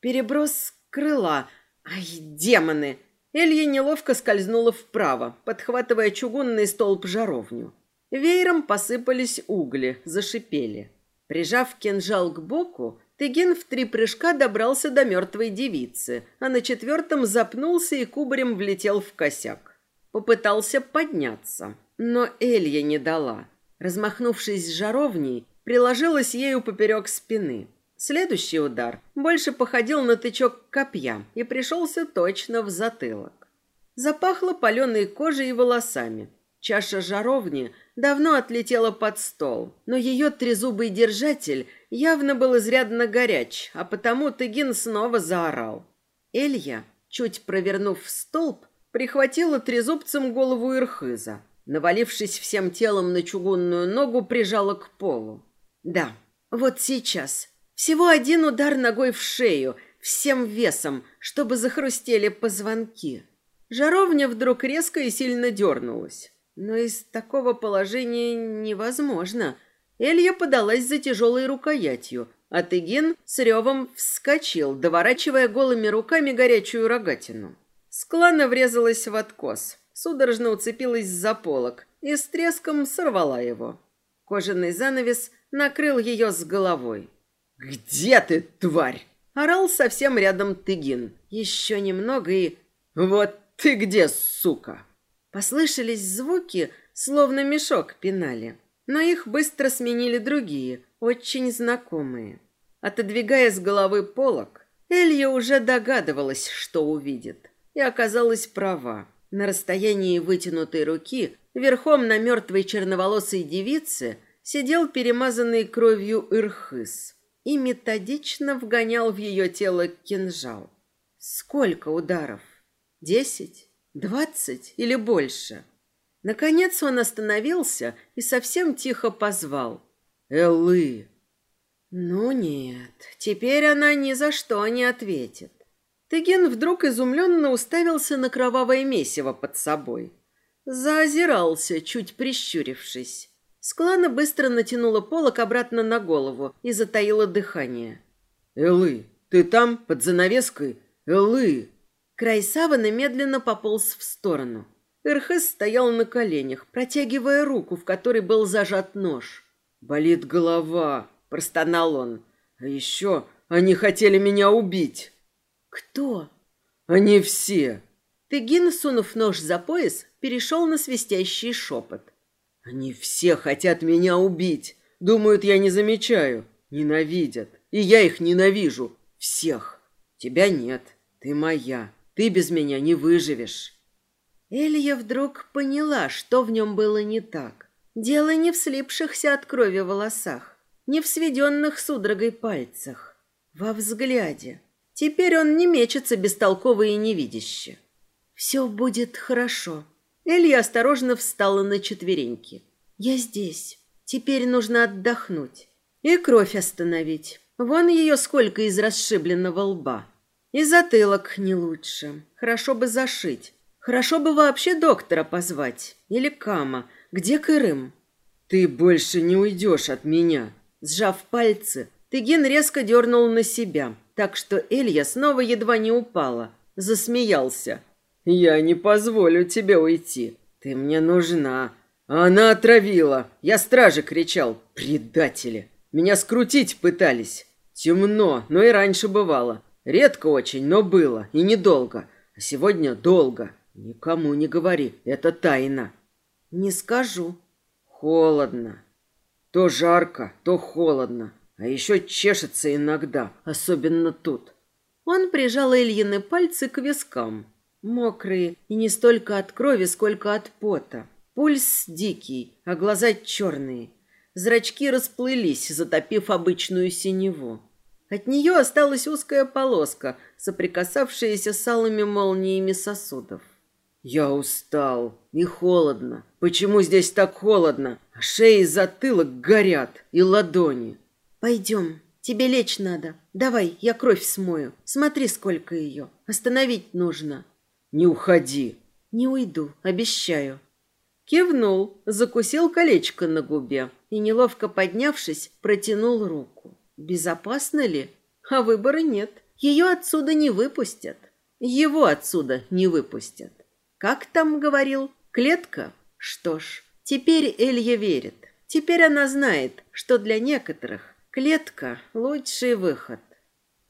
Speaker 2: Переброс крыла. Ай, демоны! Элья неловко скользнула вправо, подхватывая чугунный столб жаровню. Веером посыпались угли, зашипели. Прижав кинжал к боку, Тыгин в три прыжка добрался до мертвой девицы, а на четвертом запнулся и кубарем влетел в косяк. Попытался подняться, но Элья не дала. Размахнувшись жаровней, приложилась ею поперек спины. Следующий удар больше походил на тычок копья и пришелся точно в затылок. Запахло паленой кожей и волосами. Чаша жаровни давно отлетела под стол, но ее трезубый держатель явно был изрядно горяч, а потому Тыгин снова заорал. Элья, чуть провернув столб, прихватила трезубцем голову Ирхыза. Навалившись всем телом на чугунную ногу, прижала к полу. Да, вот сейчас. Всего один удар ногой в шею, всем весом, чтобы захрустели позвонки. Жаровня вдруг резко и сильно дернулась. Но из такого положения невозможно. Элья подалась за тяжелой рукоятью, а Тыгин с ревом вскочил, доворачивая голыми руками горячую рогатину. Склана врезалась в откос, судорожно уцепилась за полок и с треском сорвала его. Кожаный занавес накрыл ее с головой.
Speaker 1: «Где ты, тварь?»
Speaker 2: Орал совсем рядом Тыгин. Еще немного и...
Speaker 1: «Вот Ты где, сука?»
Speaker 2: Послышались звуки, словно мешок пинали, но их быстро сменили другие, очень знакомые. Отодвигая с головы полок, Элья уже догадывалась, что увидит, и оказалась права. На расстоянии вытянутой руки, верхом на мертвой черноволосой девице, сидел перемазанный кровью Ирхыс и методично вгонял в ее тело кинжал. Сколько ударов? Десять? Двадцать или больше? Наконец он остановился и совсем тихо позвал. «Эллы!» Ну нет, теперь она ни за что не ответит. Тыгин вдруг изумленно уставился на кровавое месиво под собой. Заозирался, чуть прищурившись. Склана быстро натянула полок обратно на голову и затаила дыхание.
Speaker 1: «Элы, ты там, под занавеской? Элы!»
Speaker 2: Край савана медленно пополз в сторону. Эрхес стоял на коленях, протягивая руку, в которой был зажат нож.
Speaker 1: «Болит голова», — простонал он. «А еще они хотели меня убить».
Speaker 2: «Кто?»
Speaker 1: «Они все».
Speaker 2: Тыгин, сунув нож за пояс, перешел на свистящий шепот.
Speaker 1: «Они все хотят меня убить. Думают, я не замечаю. Ненавидят. И я их ненавижу. Всех. Тебя нет. Ты моя. Ты без меня не выживешь».
Speaker 2: Элья вдруг поняла, что в нем было не так. Дело не в слипшихся от крови волосах, не в сведенных судорогой пальцах, во взгляде. Теперь он не мечется бестолково и невидяще. «Все будет хорошо». Элья осторожно встала на четвереньки. «Я здесь. Теперь нужно отдохнуть. И кровь остановить. Вон ее сколько из расшибленного лба. И затылок не лучше. Хорошо бы зашить. Хорошо бы вообще доктора позвать. Или Кама. Где Кырым?
Speaker 1: Ты больше не уйдешь от меня.
Speaker 2: Сжав пальцы, Тыгин резко дернул на себя, так что Элья снова едва не упала. Засмеялся.
Speaker 1: «Я не позволю тебе уйти. Ты мне нужна». Она отравила. Я страже кричал. «Предатели!» Меня скрутить пытались. Темно, но и раньше бывало. Редко очень, но было. И недолго. А сегодня долго. Никому не говори, это тайна.
Speaker 2: Не скажу.
Speaker 1: Холодно. То жарко, то холодно. А еще чешется иногда, особенно тут.
Speaker 2: Он прижал Ильины пальцы к вискам. Мокрые, и не столько от крови, сколько от пота. Пульс дикий, а глаза черные. Зрачки расплылись, затопив обычную синеву. От нее осталась узкая полоска, соприкасавшаяся с алыми молниями сосудов.
Speaker 1: Я устал. И холодно. Почему здесь так холодно? А шея и затылок горят. И ладони.
Speaker 2: Пойдем. Тебе лечь надо. Давай, я кровь смою. Смотри, сколько ее. Остановить нужно.
Speaker 1: Не уходи.
Speaker 2: Не уйду, обещаю. Кивнул, закусил колечко на губе и, неловко поднявшись, протянул руку. Безопасно ли? А выбора нет. Ее отсюда не выпустят. Его отсюда не выпустят. Как там говорил? Клетка? Что ж, теперь Элья верит. Теперь она знает, что для некоторых клетка – лучший выход.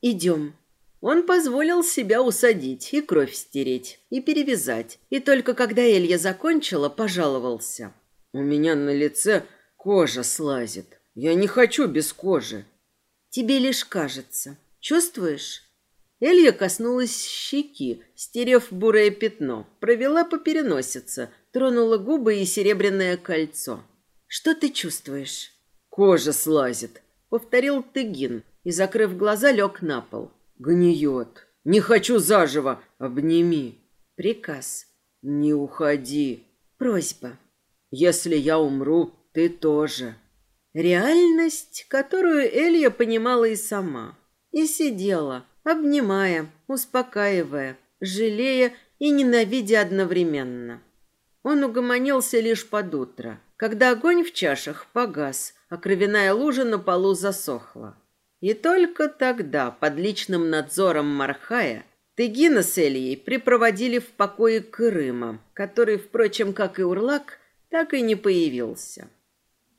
Speaker 2: Идем. Он позволил себя усадить и кровь стереть, и перевязать. И только когда Элья закончила, пожаловался.
Speaker 1: «У меня на лице кожа слазит. Я не хочу без кожи».
Speaker 2: «Тебе лишь кажется. Чувствуешь?» Элья коснулась щеки, стерев бурое пятно, провела по переносице, тронула губы и серебряное кольцо. «Что ты чувствуешь?»
Speaker 1: «Кожа слазит», —
Speaker 2: повторил Тыгин и, закрыв глаза, лег на пол.
Speaker 1: «Гниет. Не хочу заживо. Обними».
Speaker 2: «Приказ».
Speaker 1: «Не уходи».
Speaker 2: «Просьба».
Speaker 1: «Если я умру, ты тоже».
Speaker 2: Реальность, которую Элья понимала и сама. И сидела, обнимая, успокаивая, жалея и ненавидя одновременно. Он угомонился лишь под утро, когда огонь в чашах погас, а кровяная лужа на полу засохла. И только тогда, под личным надзором Мархая, Тыгина с Эльей припроводили в покое Крыма, который, впрочем, как и Урлак, так и не появился.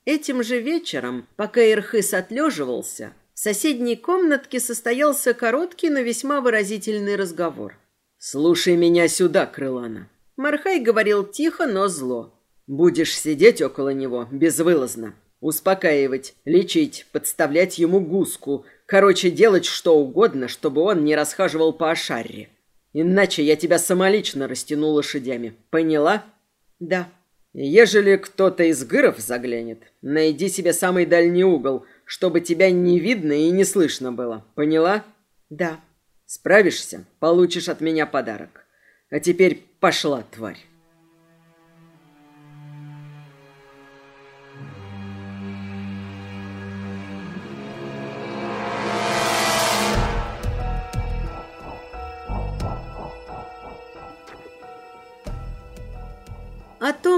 Speaker 2: Этим же вечером, пока Ирхыс отлеживался, в соседней комнатке состоялся короткий, но весьма выразительный разговор.
Speaker 1: Слушай меня сюда, Крылана. Мархай говорил тихо, но зло. Будешь сидеть около него безвылазно, успокаивать, лечить, подставлять ему гуску, короче, делать что угодно, чтобы он не расхаживал по Ашарре. Иначе я тебя самолично растяну лошадями. Поняла?
Speaker 2: Да.
Speaker 1: Ежели кто-то из гыров заглянет, найди себе самый дальний угол, чтобы тебя не видно и не слышно было. Поняла?
Speaker 2: Да.
Speaker 1: Справишься, получишь от меня подарок. А теперь пошла, тварь.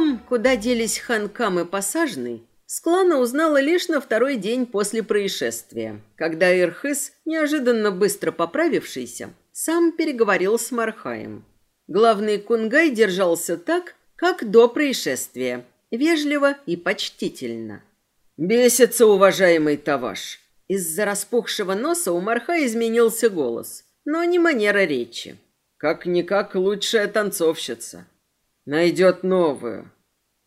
Speaker 2: Том, куда делись ханкам и посажный, Склана узнала лишь на второй день после происшествия, когда Ирхыс, неожиданно быстро поправившийся, сам переговорил с Мархаем. Главный кунгай держался так, как до происшествия, вежливо и почтительно.
Speaker 1: «Бесится, уважаемый Таваш!»
Speaker 2: Из-за распухшего носа у Марха изменился голос, но не манера речи.
Speaker 1: «Как-никак лучшая танцовщица. Найдет новую.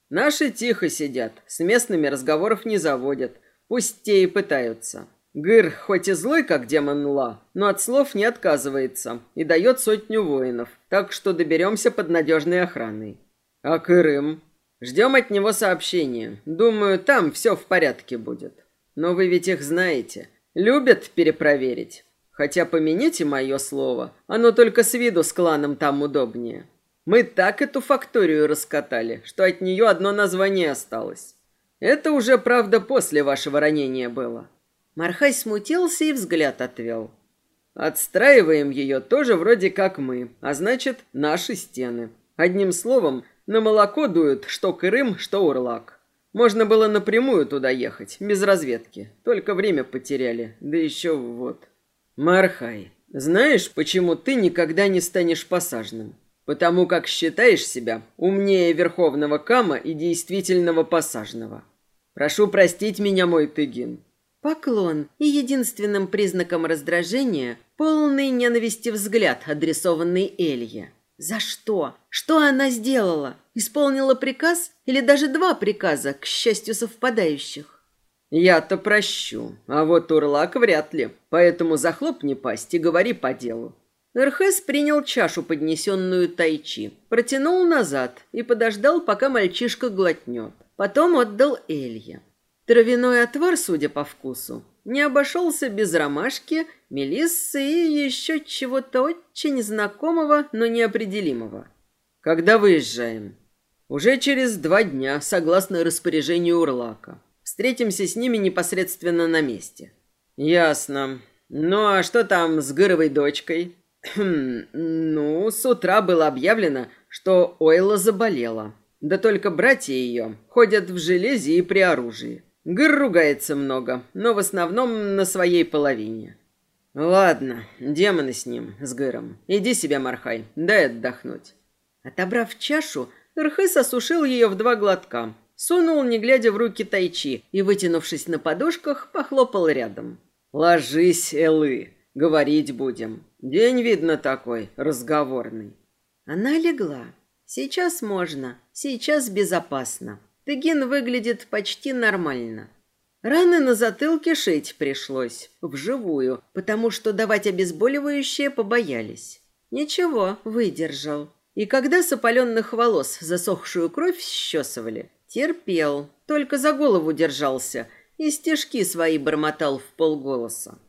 Speaker 1: Наши тихо сидят, с местными разговоров не заводят. Пусть те и пытаются. Гыр, хоть и злой, как демон Ла, но от слов не отказывается и дает сотню воинов, так что доберемся под надежной охраной. А Кырым? Ждем от него сообщения. Думаю, там все в порядке будет. Но вы ведь их знаете. Любят перепроверить. Хотя помяните мое слово, оно только с виду с кланом там удобнее. Мы так эту факторию раскатали, что от нее одно название осталось. Это уже, правда, после вашего ранения было.
Speaker 2: Мархай смутился и взгляд отвел.
Speaker 1: Отстраиваем ее тоже вроде как мы, а значит, наши стены. Одним словом, на молоко дуют что Крым, что Урлак. Можно было напрямую туда ехать, без разведки. Только время потеряли. Да еще вот. Мархай, знаешь, почему ты никогда не станешь посаженным? Потому как считаешь себя умнее Верховного Кама и действительного Посажного. Прошу простить меня, мой Тыгин».
Speaker 2: Поклон и единственным признаком раздражения полный ненависти взгляд, адресованный Элье. За что? Что она сделала? Исполнила приказ или даже два приказа, к счастью, совпадающих?
Speaker 1: Я-то прощу, а вот Урлак вряд ли, поэтому захлопни пасть и говори по делу.
Speaker 2: Эрхес принял чашу, поднесенную Тайчи, протянул назад и подождал, пока мальчишка глотнет. Потом отдал Элье. Травяной отвар, судя по вкусу, не обошелся без ромашки, мелиссы и еще чего-то очень знакомого, но неопределимого.
Speaker 1: «Когда выезжаем?» «Уже через два дня, согласно распоряжению Урлака. Встретимся с ними непосредственно на месте». «Ясно. Ну а что там с Гыровой дочкой?» Хм, ну, с утра было объявлено, что Ойла заболела. Да только братья ее ходят в железе и при оружии. Гыр ругается много, но в основном на своей половине. Ладно, демоны с ним, с Гыром. Иди себе, Мархай, дай отдохнуть.
Speaker 2: Отобрав чашу, Рхыс осушил ее в два глотка, сунул, не глядя в руки Тайчи, и, вытянувшись на подушках, похлопал рядом.
Speaker 1: «Ложись, Элы, говорить будем». День, видно, такой, разговорный.
Speaker 2: Она легла. Сейчас можно, сейчас безопасно. Тыгин выглядит почти нормально. Раны на затылке шить пришлось, вживую, потому что давать обезболивающее побоялись. Ничего, выдержал. И когда с опаленных волос засохшую кровь счесывали, терпел, только за голову держался и стежки свои бормотал в полголоса.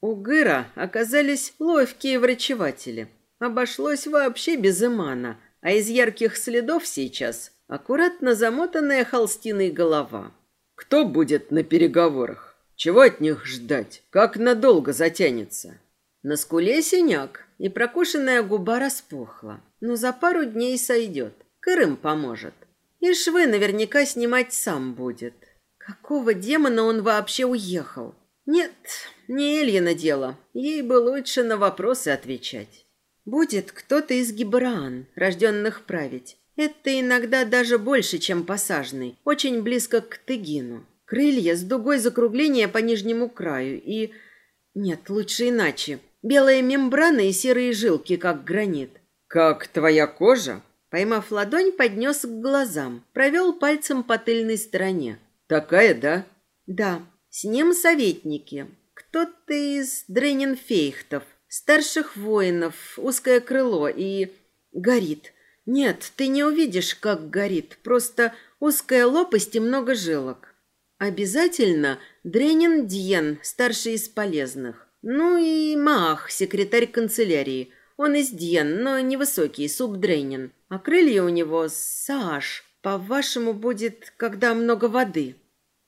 Speaker 2: У Гыра оказались ловкие врачеватели. Обошлось вообще без имана, а из ярких следов сейчас аккуратно замотанная холстиной голова.
Speaker 1: Кто будет на переговорах? Чего от них ждать? Как надолго затянется?
Speaker 2: На скуле синяк, и прокушенная губа распухла. Но за пару дней сойдет. Крым поможет. И швы наверняка снимать сам будет. Какого демона он вообще уехал? Нет, не Эльина дело. Ей бы лучше на вопросы отвечать. Будет кто-то из гибраан, рожденных править. Это иногда даже больше, чем посажный. Очень близко к Тыгину. Крылья с дугой закругления по нижнему краю и... Нет, лучше иначе. Белая мембрана и серые жилки, как гранит.
Speaker 1: Как твоя кожа?
Speaker 2: Поймав ладонь, поднес к глазам, провел пальцем по тыльной стороне.
Speaker 1: Такая, да?
Speaker 2: Да, с ним советники. Кто-то из Дрененфейхтов, старших воинов, узкое крыло и... горит. Нет, ты не увидишь, как горит, просто узкая лопасть и много жилок. Обязательно Дренин Дьен, старший из полезных. Ну и Маах, секретарь канцелярии. Он из Дьен, но невысокий, субдренин. А крылья у него Саш. По-вашему, будет, когда много воды.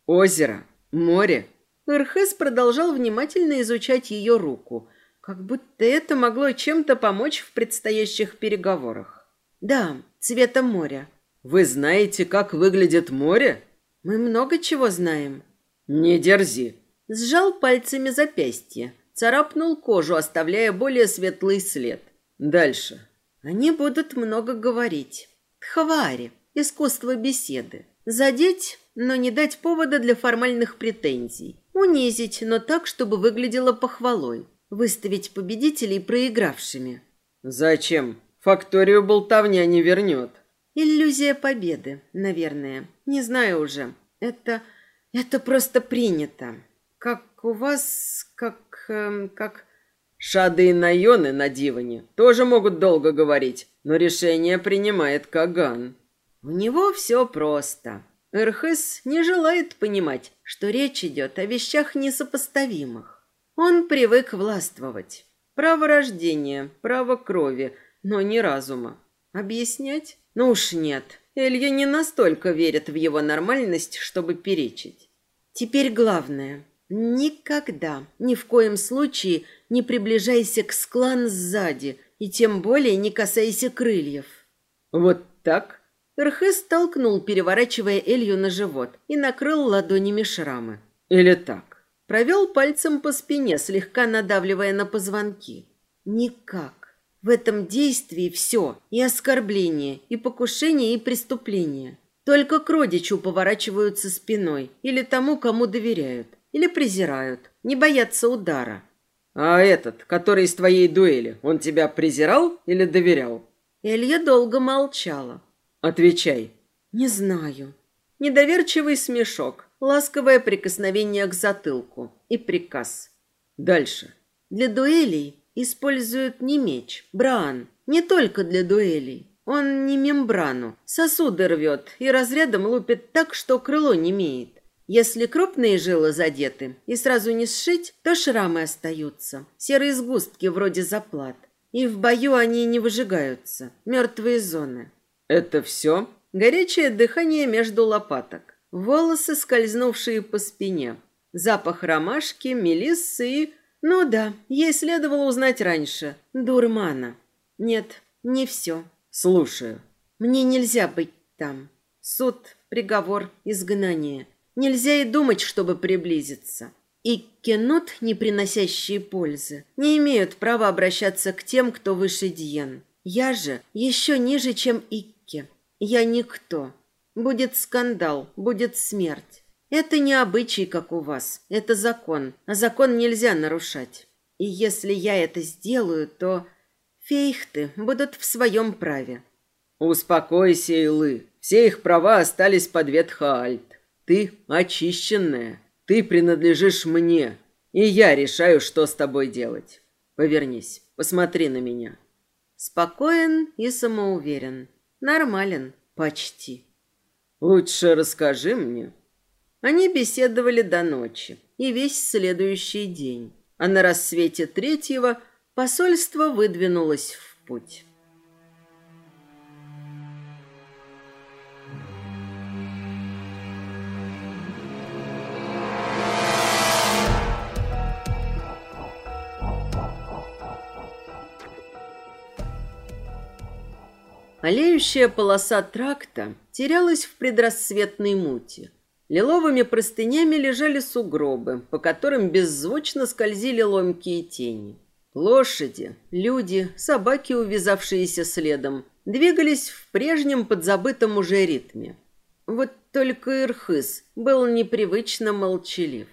Speaker 1: Озеро, море.
Speaker 2: Ирхес продолжал внимательно изучать ее руку, как будто это могло чем-то помочь в предстоящих переговорах. Да, цвета моря.
Speaker 1: Вы знаете, как выглядит море?
Speaker 2: Мы много чего знаем.
Speaker 1: Не дерзи.
Speaker 2: Сжал пальцами запястье, царапнул кожу, оставляя более светлый след.
Speaker 1: Дальше.
Speaker 2: Они будут много говорить. Тхвари, искусство беседы. Задеть, но не дать повода для формальных претензий. Унизить, но так, чтобы выглядело похвалой. Выставить победителей проигравшими.
Speaker 1: Зачем? Факторию болтовня не вернет.
Speaker 2: Иллюзия победы, наверное. Не знаю уже. Это... это просто принято. Как у вас... как... Эм, как...
Speaker 1: Шады и Найоны на диване тоже могут долго говорить, но решение принимает Каган.
Speaker 2: У него все просто. Эрхыс не желает понимать, что речь идет о вещах несопоставимых. Он привык властвовать. Право рождения, право крови, но не разума. Объяснять? Ну уж нет. Элья не настолько верит в его нормальность, чтобы перечить. Теперь главное. Никогда, ни в коем случае не приближайся к склан сзади и тем более не касайся крыльев.
Speaker 1: Вот так?
Speaker 2: Рхес толкнул, переворачивая Элью на живот, и накрыл ладонями шрамы.
Speaker 1: Или так?
Speaker 2: Провел пальцем по спине, слегка надавливая на позвонки. Никак. В этом действии все. И оскорбление, и покушение, и преступление. Только к родичу поворачиваются спиной. Или тому, кому доверяют. Или презирают. Не боятся удара.
Speaker 1: А этот, который из твоей дуэли, он тебя презирал или доверял?
Speaker 2: Элья долго молчала.
Speaker 1: Отвечай.
Speaker 2: Не знаю. Недоверчивый смешок, ласковое прикосновение к затылку и приказ.
Speaker 1: Дальше.
Speaker 2: Для дуэлей используют не меч, бран. Не только для дуэлей. Он не мембрану, сосуды рвет и разрядом лупит так, что крыло не имеет. Если крупные жилы задеты и сразу не сшить, то шрамы остаются. Серые сгустки вроде заплат. И в бою они не выжигаются. Мертвые зоны.
Speaker 1: Это все?
Speaker 2: Горячее дыхание между лопаток. Волосы, скользнувшие по спине. Запах ромашки, мелиссы и... Ну да, ей следовало узнать раньше. Дурмана. Нет, не все.
Speaker 1: Слушаю.
Speaker 2: Мне нельзя быть там. Суд, приговор, изгнание. Нельзя и думать, чтобы приблизиться. И кенот, не приносящие пользы, не имеют права обращаться к тем, кто выше Диен. Я же еще ниже, чем Икке. Я никто. Будет скандал, будет смерть. Это не обычай, как у вас. Это закон. А закон нельзя нарушать. И если я это сделаю, то фейхты будут в своем праве.
Speaker 1: Успокойся, Илы. Все их права остались под Ветхаальт. Ты очищенная. Ты принадлежишь мне. И я решаю, что с тобой делать. Повернись, посмотри на меня.
Speaker 2: Спокоен и самоуверен. Нормален, почти.
Speaker 1: Лучше расскажи мне.
Speaker 2: Они беседовали до ночи и весь следующий день. А на рассвете третьего посольство выдвинулось в путь. Олеющая полоса тракта терялась в предрассветной мути. Лиловыми простынями лежали сугробы, по которым беззвучно скользили ломкие тени. Лошади, люди, собаки, увязавшиеся следом, двигались в прежнем подзабытом уже ритме. Вот только Ирхыс был непривычно молчалив.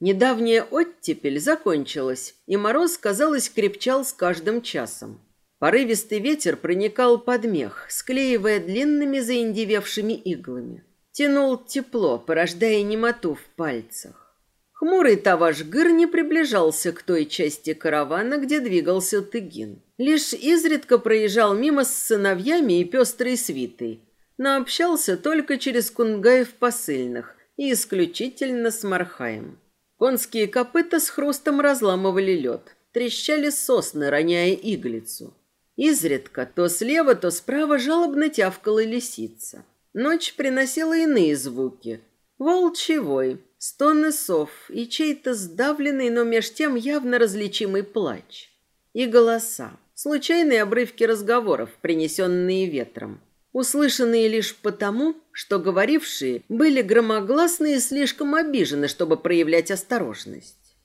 Speaker 2: Недавняя оттепель закончилась, и мороз, казалось, крепчал с каждым часом. Порывистый ветер проникал под мех, склеивая длинными заиндевевшими иглами. Тянул тепло, порождая немоту в пальцах. Хмурый Тавашгыр не приближался к той части каравана, где двигался Тыгин. Лишь изредка проезжал мимо с сыновьями и пестрой свитой, но общался только через кунгаев посыльных и исключительно с Мархаем. Конские копыта с хрустом разламывали лед, трещали сосны, роняя иглицу. Изредка то слева, то справа жалобно тявкала лисица. Ночь приносила иные звуки. Волчий вой, стоны сов и чей-то сдавленный, но меж тем явно различимый плач. И голоса, случайные обрывки разговоров, принесенные ветром услышанные лишь потому, что говорившие были громогласны и слишком обижены, чтобы проявлять осторожность.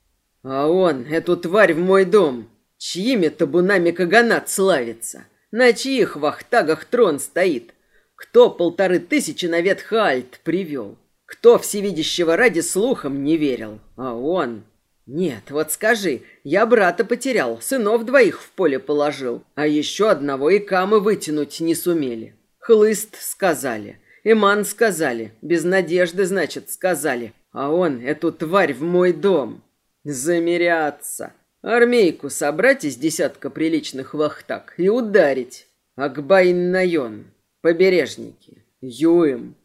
Speaker 1: «А он, эту тварь в мой дом, чьими табунами каганат славится? На чьих вахтагах трон стоит? Кто полторы тысячи на ветхальт привел? Кто всевидящего ради слухом не верил? А он...» «Нет, вот скажи, я брата потерял, сынов двоих в поле положил, а еще одного и камы вытянуть не сумели. Хлыст сказали. Иман сказали. Без надежды, значит, сказали. А он эту тварь в мой дом. Замеряться. Армейку собрать из десятка приличных вахтак и ударить. Акбайн Найон. Побережники. Юем.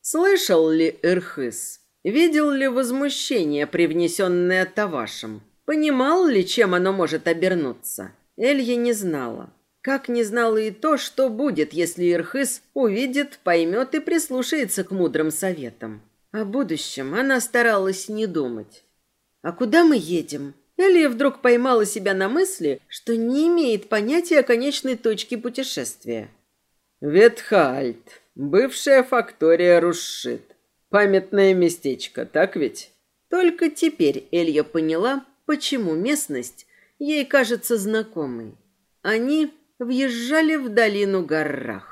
Speaker 1: Слышал ли Ирхыс? Видел ли возмущение, привнесенное Тавашем? Понимал ли, чем оно может обернуться? Элья не знала. Как не знала и то, что будет, если Ирхыс увидит, поймет и прислушается к мудрым советам. О будущем она старалась не думать. «А куда мы едем?» Элия вдруг поймала себя на мысли, что не имеет понятия о конечной точке путешествия. «Ветхальт, бывшая фактория Рушит. Памятное местечко, так ведь?»
Speaker 2: Только теперь Элья поняла, почему местность ей кажется знакомой. Они въезжали в долину Гаррах.